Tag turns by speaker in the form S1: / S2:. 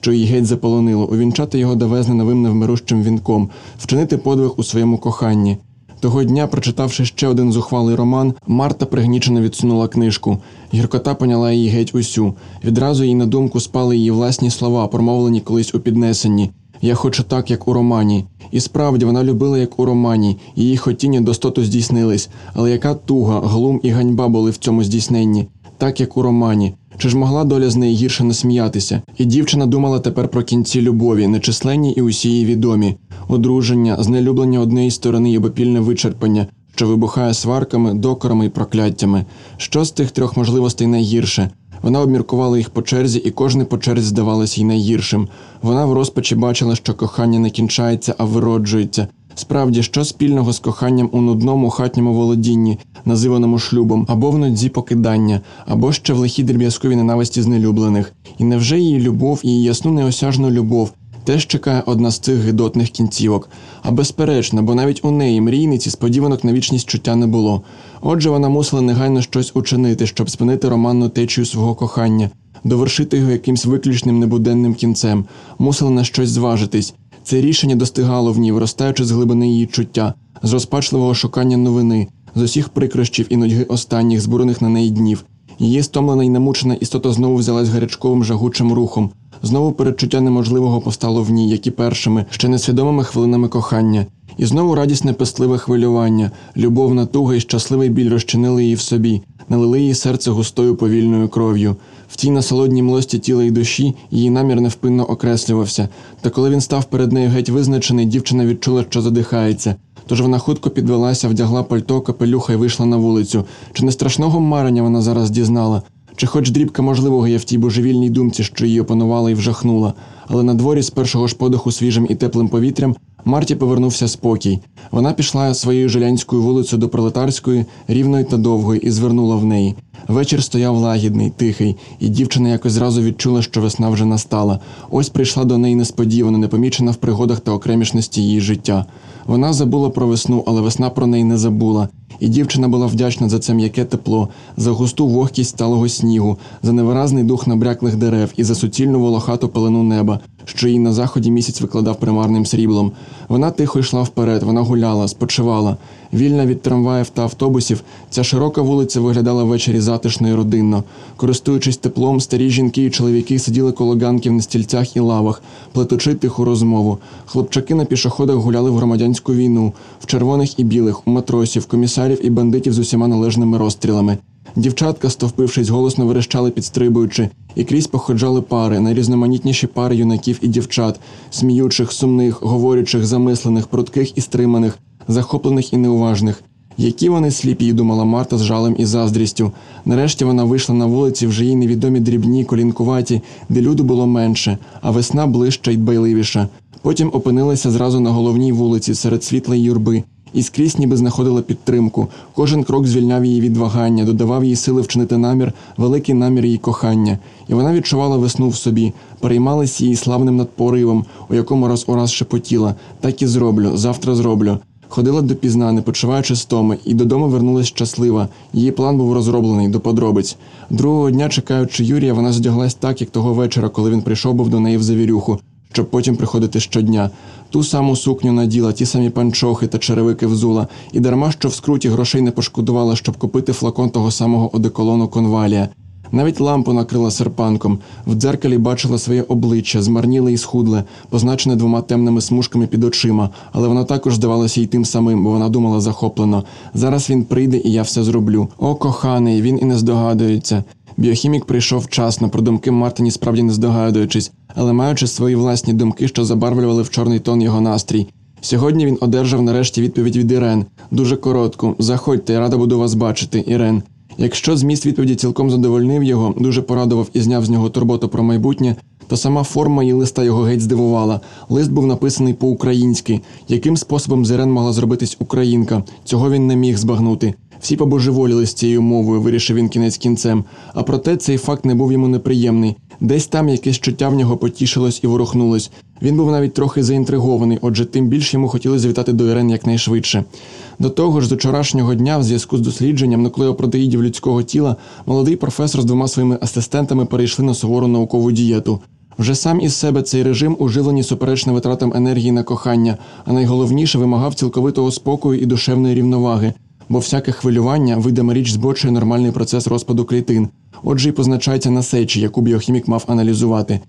S1: що її геть заполонило, увінчати його довезне новим невмирущим вінком, вчинити подвиг у своєму коханні. Того дня, прочитавши ще один зухвалий роман, Марта пригнічено відсунула книжку. Гіркота поняла її геть усю. Відразу їй на думку спали її власні слова, промовлені колись у піднесенні. Я хочу так, як у романі. І справді вона любила, як у романі, її хотіння достоту здійснились, але яка туга, глум і ганьба були в цьому здійсненні, так як у романі. Чи ж могла доля з неї гірше не сміятися? І дівчина думала тепер про кінці любові, нечисленні і усі її відомі, одруження, знелюблення однієї сторони і обопільне вичерпання, що вибухає сварками, докорами і прокляттями. Що з тих трьох можливостей найгірше? Вона обміркувала їх по черзі, і кожне по черзі здавалось їй найгіршим. Вона в розпачі бачила, що кохання не кінчається, а вироджується. Справді, що спільного з коханням у нудному хатньому володінні, називаному шлюбом, або в нудзі покидання, або ще в лихій дріб'язковій ненависті знелюблених. І невже її любов, її ясну неосяжну любов, теж чекає одна з цих гидотних кінцівок? А безперечно, бо навіть у неї, мрійниці, сподіванок на вічність чуття не було. Отже, вона мусила негайно щось учинити, щоб спинити романну течію свого кохання, довершити його якимсь виключним небуденним кінцем, мусила на щось зважитись. Це рішення достигало в ній, виростаючи з глибини її чуття, з розпачливого шукання новини, з усіх прикрощів і нудьги останніх, збурених на неї днів. Її стомлена і намучена істота знову взялась гарячковим жагучим рухом. Знову передчуття неможливого постало в ній, як і першими, ще несвідомими хвилинами кохання. І знову радісне пестливе хвилювання, любовна туга і щасливий біль розчинили її в собі, налили її серце густою повільною кров'ю. В тій насолодній млості тіла і душі її намір невпинно окреслювався. Та коли він став перед нею геть визначений, дівчина відчула, що задихається. Тож вона хутко підвелася, вдягла пальто, капелюха і вийшла на вулицю. Чи не страшного марення вона зараз дізнала? Чи хоч дрібка можливого є в тій божевільній думці, що її опанувала і вжахнула, але на дворі з першого ж подиху свіжим і теплим повітрям Марті повернувся спокій. Вона пішла своєю жилянською вулицею до пролетарської, рівної та довгої, і звернула в неї. Вечір стояв лагідний, тихий, і дівчина якось зразу відчула, що весна вже настала. Ось прийшла до неї несподівано, непомічена в пригодах та окремішності її життя. Вона забула про весну, але весна про неї не забула. І дівчина була вдячна за це м'яке тепло, за густу вогкість сталого снігу, за невиразний дух набряклих дерев і за суцільну волохату пелену неба, що їй на заході місяць викладав примарним сріблом. Вона тихо йшла вперед, вона гуляла, спочивала. Вільна від трамваїв та автобусів, ця широка вулиця виглядала ввечері затишно і родинно. Користуючись теплом, старі жінки і чоловіки сиділи коло ганків на стільцях і лавах, плетучи тиху розмову. Хлопчаки на пішоходах гуляли в громадянську війну, в червоних і білих, у матросів, комісарів і бандитів з усіма належними розстрілами. Дівчатка, стовпившись, голосно верещали, підстрибуючи, і крізь походжали пари, найрізноманітніші пари юнаків і дівчат, сміючих, сумних, говорячих, замислених, прутких і стриманих, захоплених і неуважних. Які вони сліпі, думала Марта з жалем і заздрістю. Нарешті вона вийшла на вулиці вже їй невідомі дрібні, колінкуваті, де люду було менше, а весна ближча й дбайливіша. Потім опинилася зразу на головній вулиці серед світлої юрби. І скрізь ніби знаходила підтримку. Кожен крок звільняв її від вагання, додавав їй сили вчинити намір, великий намір її кохання. І вона відчувала весну в собі, переймалась її славним надпоривом, у якому раз у раз шепотіла так і зроблю, завтра зроблю. Ходила допізна, не почуваючи стоми, і додому вернулась щаслива. Її план був розроблений до подробиць. Другого дня, чекаючи Юрія, вона задяглась так, як того вечора, коли він прийшов був до неї в завірюху, щоб потім приходити щодня. Ту саму сукню наділа, ті самі панчохи та черевики взула, і дарма що в скруті грошей не пошкодувала, щоб купити флакон того самого одеколону конвалія. Навіть лампу накрила серпанком. В дзеркалі бачила своє обличчя, змарніле і схудле, позначене двома темними смужками під очима, але воно також здавалося й тим самим, бо вона думала захоплено. Зараз він прийде і я все зроблю. О, коханий, він і не здогадується. Біохімік прийшов вчасно, про думки Мартині справді не здогадуючись, але маючи свої власні думки, що забарвлювали в чорний тон його настрій. Сьогодні він одержав нарешті відповідь від Ірен. Дуже коротку. Заходьте, рада буду вас бачити, Ірен. Якщо зміст відповіді цілком задовольнив його, дуже порадував і зняв з нього турботу про майбутнє, то сама форма її листа його геть здивувала. Лист був написаний по-українськи. Яким способом з Ірен могла зробитись українка? Цього він не міг збагнути. Всі побожеволіли з цією мовою, вирішив він кінець кінцем. А проте цей факт не був йому неприємний. Десь там якесь чуття в нього потішилось і ворухнулось. Він був навіть трохи заінтригований, отже, тим більше йому хотілося завітати до Ірен якнайшвидше. До того ж, з вчорашнього дня, в зв'язку з дослідженням нуклеопротеїдів людського тіла, молодий професор з двома своїми асистентами перейшли на сувору наукову дієту. Вже сам із себе цей режим уживлені суперечно витратам енергії на кохання, а найголовніше вимагав цілковитого спокою і душевної рівноваги, бо всяке хвилювання, видима річ, збочує нормальний процес розпаду клітин. Отже, й позначається на сечі, яку біохімік мав аналізувати.